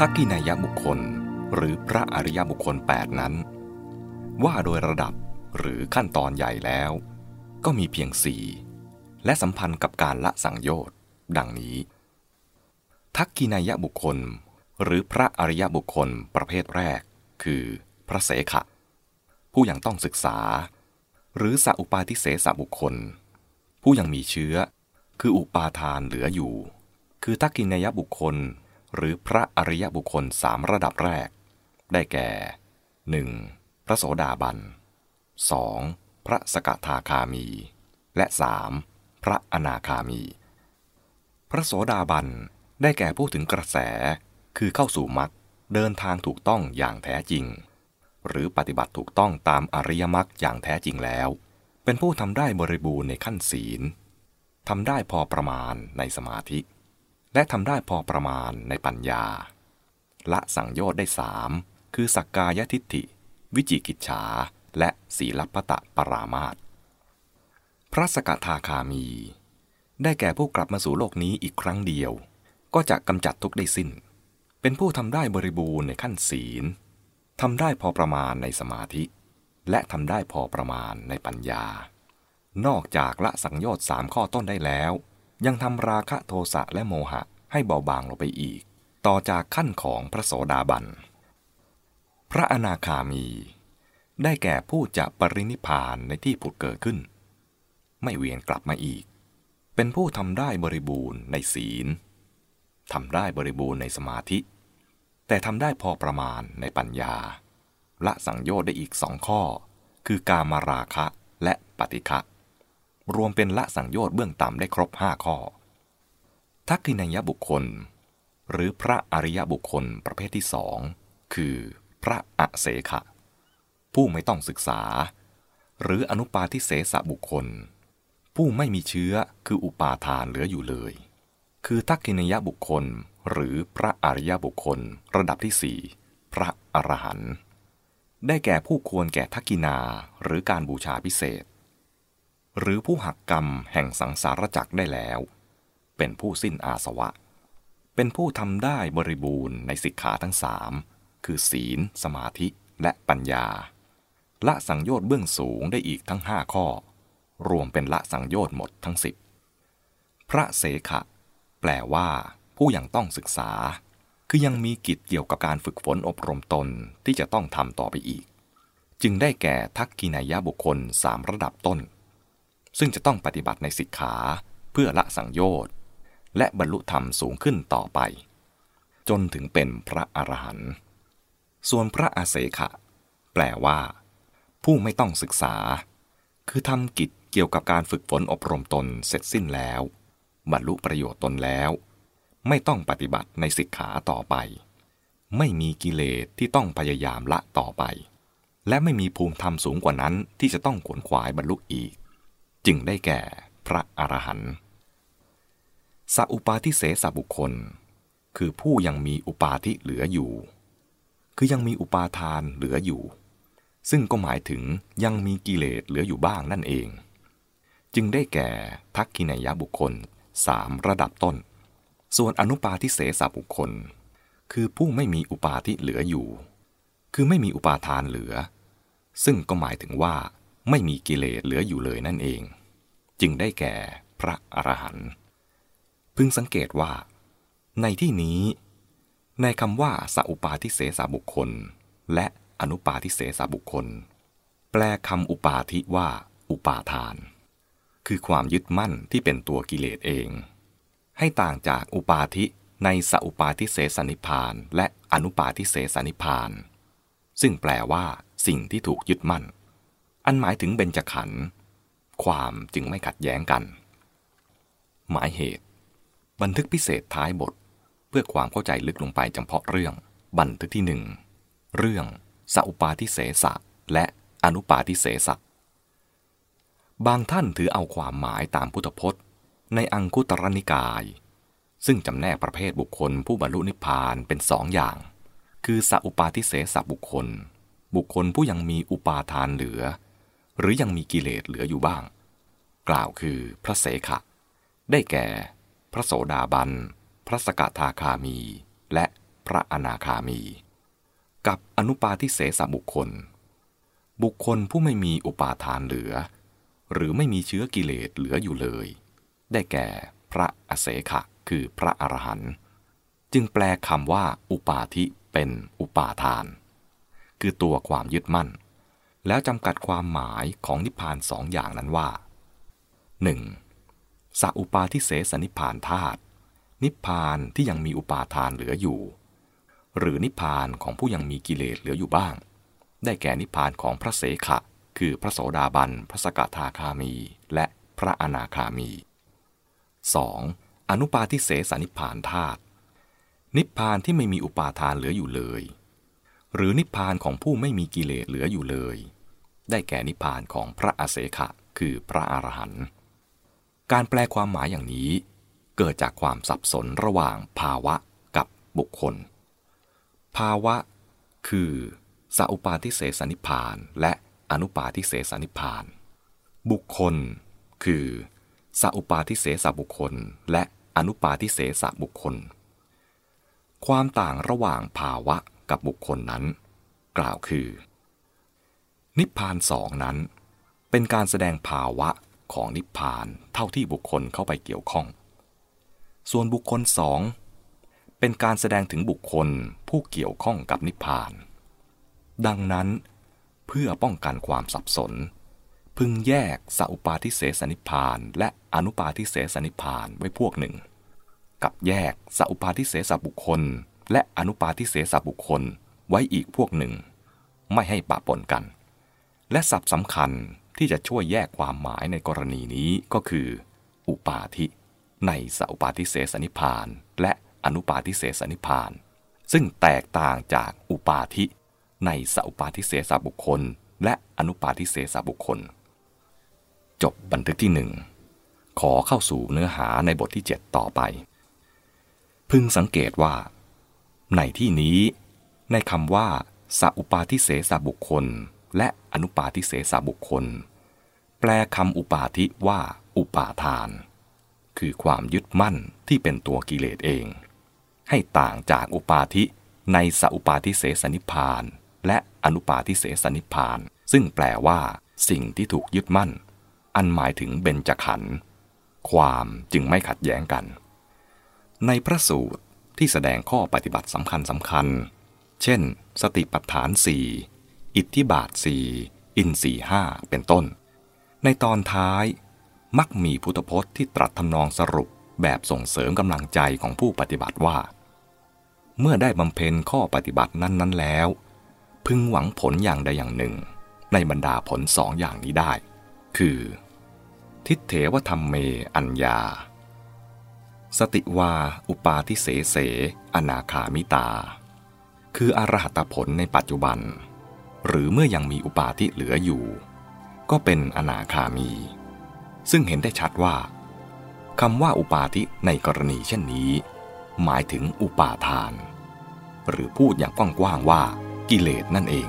ทักกินายบุคคล หรือพระอริยบุคคล 8 นั้น ว่าโดยระดับหรือขั้นตอนใหญ่แล้ว ก็มีเพียงสี่และสัมพันธ์กับการละสังโยชน์ดังนี้ ทักกินายบุคคล หรือพระอริยบุคคลประเภทแรก คือพระเสขะ ผู้ยังต้องศึกษา หรือสัอุปาทิเสสบุคคล ผู้ยังมีเชื้อ คืออุปาทานเหลืออยู่ คือทักกินายบุคคล หรือพระอริยบุคคลสามระดับแรก ได้แก่ 1. พระโสดาบัน 2. พระสกทาคามี และ 3. พระอนาคามี พระโสดาบันได้แก่ผู้ถึงกระแสคือเข้าสู่มรรคเดินทางถูกต้องอย่างแท้จริง หรือปฏิบัติถูกต้องตามอริยมรรคอย่างแท้จริงแล้ว เป็นผู้ทำได้บริบูรณ์ในขั้นศีลทำได้พอประมาณในสมาธิ และทำได้พอประมาณในปัญญา ละสังโยชน์ได้สามคือสักกายทิฏฐิ วิจิกิจฉา และศีลปตะปรามาตพระสกทาคามี ได้แก่ผู้กลับมาสู่โลกนี้อีกครั้งเดียว ก็จะกำจัดทุกได้สิ้น เป็นผู้ทำได้บริบูรณ์ในขั้นศีลทำได้พอประมาณในสมาธิ และทำได้พอประมาณในปัญญา นอกจากละสังโยชน์สามข้อต้นได้แล้ว ยังทำราคะโทสะและโมหะให้เบาบางลงไปอีก ต่อจากขั้นของพระโสดาบัน พระอนาคามี ได้แก่ผู้จะปรินิพานในที่ผุดเกิดขึ้น ไม่เวียนกลับมาอีก เป็นผู้ทำได้บริบูรณ์ในศีลทำได้บริบูรณ์ในสมาธิ แต่ทำได้พอประมาณในปัญญา ละสังโยชน์ได้อีกสองข้อ คือการมาราคะและปฏิฆะ รวมเป็นละสังโยชน์เบื้องต่ำได้ครบห้าข้อ ทักขินายบุคคล หรือพระอริยบุคคลประเภทที่สองคือพระอเสขะ ผู้ไม่ต้องศึกษา หรืออนุปาทิเสสะบุคคล ผู้ไม่มีเชื้อคืออุปาทานเหลืออยู่เลย คือทักขินยบุคคล หรือพระอริยบุคคล ระดับที่สี่พระอรหันต์ได้แก่ผู้ควรแก่ทักกินาหรือการบูชาพิเศษ หรือผู้หักกรรมแห่งสังสารจักรได้แล้ว เป็นผู้สิ้นอาสวะ เป็นผู้ทำได้บริบูรณ์ในสิกขาทั้งสามคือศีล สมาธิและปัญญา ละสังโยชน์เบื้องสูงได้อีกทั้งห้าข้อ รวมเป็นละสังโยชน์หมดทั้งสิบพระเสขะ แปลว่าผู้ยังต้องศึกษา คือยังมีกิจเกี่ยวกับการฝึกฝนอบรมตนที่จะต้องทำต่อไปอีก จึงได้แก่ทักกินายะบุคคลสามระดับต้น ซึ่งจะต้องปฏิบัติในสิกขาเพื่อละสังโยชน์ และบรรลุธรรมสูงขึ้นต่อไป จนถึงเป็นพระอรหันต์ส่วนพระอาเสขะ แปลว่า ผู้ไม่ต้องศึกษา คือทำกิจเกี่ยวกับการฝึกฝนอบรมตนเสร็จสิ้นแล้ว บรรลุประโยชน์ตนแล้ว ไม่ต้องปฏิบัติในสิกขาต่อไป ไม่มีกิเลสที่ต้องพยายามละต่อไป และไม่มีภูมิธรรมสูงกว่านั้นที่จะต้องขวนขวายบรรลุอีก จึงได้แก่พระอรหันต์สัอุปาทิเสสบุคคล คือผู้ยังมีอุปาทิเหลืออยู่ คือยังมีอุปาทานเหลืออยู่ ซึ่งก็หมายถึงยังมีกิเลสเหลืออยู่บ้างนั่นเอง จึงได้แก่ทักกินายบุคคลสามระดับต้น ส่วนอนุปาทิเสสบุคคล คือผู้ไม่มีอุปาทิเหลืออยู่ คือไม่มีอุปาทานเหลือ ซึ่งก็หมายถึงว่า ไม่มีกิเลสเหลืออยู่เลยนั่นเอง จึงได้แก่พระอรหันต์พึงสังเกตว่า ในที่นี้ ในคำว่าสัอุปาทิเสสาบุคคล และอนุปาทิเสสาบุคคล แปลคำอุปาทิว่า อุปาทาน คือความยึดมั่นที่เป็นตัวกิเลสเอง ให้ต่างจากอุปาทิในสอุปาทิเสสนิพาน และอนุปาทิเสสนิพาน ซึ่งแปลว่า สิ่งที่ถูกยึดมั่น อันหมายถึงเบญจขันธ์ความจึงไม่ขัดแย้งกัน หมายเหตุ บันทึกพิเศษท้ายบท เพื่อความเข้าใจลึกลงไปเฉพาะเรื่อง บันทึกที่หนึ่งเรื่องสัอุปาทิเสสะและอนุปาทิเสสะบางท่านถือเอาความหมายตามพุทธพจน์ ในอังคุตรนิกาย ซึ่งจำแนกประเภทบุคคลผู้บรรลุนิพพานเป็นสองอย่าง คือสัอุปาทิเสสะบุคคล บุคคลผู้ยังมีอุปาทานเหลือ หรือยังมีกิเลสเหลืออยู่บ้าง กล่าวคือพระเสขะ ได้แก่ พระโสดาบัน พระสกทาคามี และพระอนาคามี กับอนุปาทิเสสบุคคล บุคคลผู้ไม่มีอุปาทานเหลือ หรือไม่มีเชื้อกิเลสเหลืออยู่เลย ได้แก่พระอเสขะคือพระอรหันต์จึงแปลคำว่า อุปาทิเป็นอุปาทาน คือตัวความยึดมั่น แล้วจำกัดความหมายของนิพพานสองอย่างนั้นว่า 1. สัอุปาทิเสสนิพพานธาตุนิพพานที่ยังมีอุปาทานเหลืออยู่ หรือนิพพานของผู้ยังมีกิเลสเหลืออยู่บ้าง ได้แก่นิพพานของพระเสขะ คือพระโสดาบัน พระสกทาคามี และพระอนาคามี 2. อนุปาทิเสสนิพพานธาตุนิพพานที่ไม่มีอุปาทานเหลืออยู่เลย หรือนิพพานของผู้ไม่มีกิเลสเหลืออยู่เลย ได้แก่นิพพานของพระอเสขะคือพระอรหันต์การแปลความหมายอย่างนี้ เกิดจากความสับสนระหว่างภาวะกับบุคคล ภาวะ คือสัอุปาทิเสสนิพานและอนุปาทิเสสนิพาน บุคคล คือสัอุปาทิเสสบุคคล และอนุปาทิเสสบุคคล ความต่างระหว่างภาวะกับบุคคลนั้น กล่าวคือ นิพพานสองนั้น เป็นการแสดงภาวะของนิพพานเท่าที่บุคคลเข้าไปเกี่ยวข้อง ส่วนบุคคลสองเป็นการแสดงถึงบุคคลผู้เกี่ยวข้องกับนิพพาน ดังนั้น เพื่อป้องกันความสับสน พึงแยกสัอุปาทิเสสนิพพาน และอนุปาทิเสสนิพพานไว้พวกหนึ่ง กับแยกสัอุปาทิเสสบุคคล และอนุปาทิเสสบุคคลไว้อีกพวกหนึ่ง ไม่ให้ปะปนกัน และสับสำคัญที่จะช่วยแยกความหมายในกรณีนี้ก็คือ อุปาทิในสัอุปาทิเสสนิพาน และอนุปาทิเสสนิพาน ซึ่งแตกต่างจากอุปาทิในสัอุปาทิเสสบุคคล และอนุปาทิเสสบุคคล จบบันทึกที่หนึ่งขอเข้าสู่เนื้อหาในบทที่ 7 ต่อไป พึงสังเกตว่า ในที่นี้ ในคำว่าสัอุปาทิเสสบุคคล และอนุปาทิเสสบุคคล แปลคำอุปาทิว่าอุปาทาน คือความยึดมั่นที่เป็นตัวกิเลสเอง ให้ต่างจากอุปาทิในสัอุปาทิเสสนิพาน และอนุปาทิเสสนิพาน ซึ่งแปลว่า สิ่งที่ถูกยึดมั่น อันหมายถึงเบญจขันธ์ความจึงไม่ขัดแย้งกัน ในพระสูตรที่แสดงข้อปฏิบัติสำคัญสำคัญ เช่น สติปัฏฐานสี่ อิทธิบาทสี่อินสี่ห้าเป็นต้น ในตอนท้ายมักมีพุทธพจน์ที่ตรัสทำนองสรุปแบบส่งเสริมกำลังใจของผู้ปฏิบัติว่า เมื่อได้บำเพ็ญข้อปฏิบัตินั้น ๆ แล้ว พึงหวังผลอย่างใดอย่างหนึ่ง ในบรรดาผลสองอย่างนี้ได้ คือ ทิเถวธรรมเมอัญญา สติวา อุปาทิเสเส อนาคามิตา คืออรหัตผลในปัจจุบัน หรือเมื่อยังมีอุปาทิเหลืออยู่ ก็เป็นอนาคามี ซึ่งเห็นได้ชัดว่าคำว่าอุปาทิในกรณีเช่นนี้ หมายถึงอุปาทาน หรือพูดอย่างกว้างๆว่ากิเลสนั่นเอง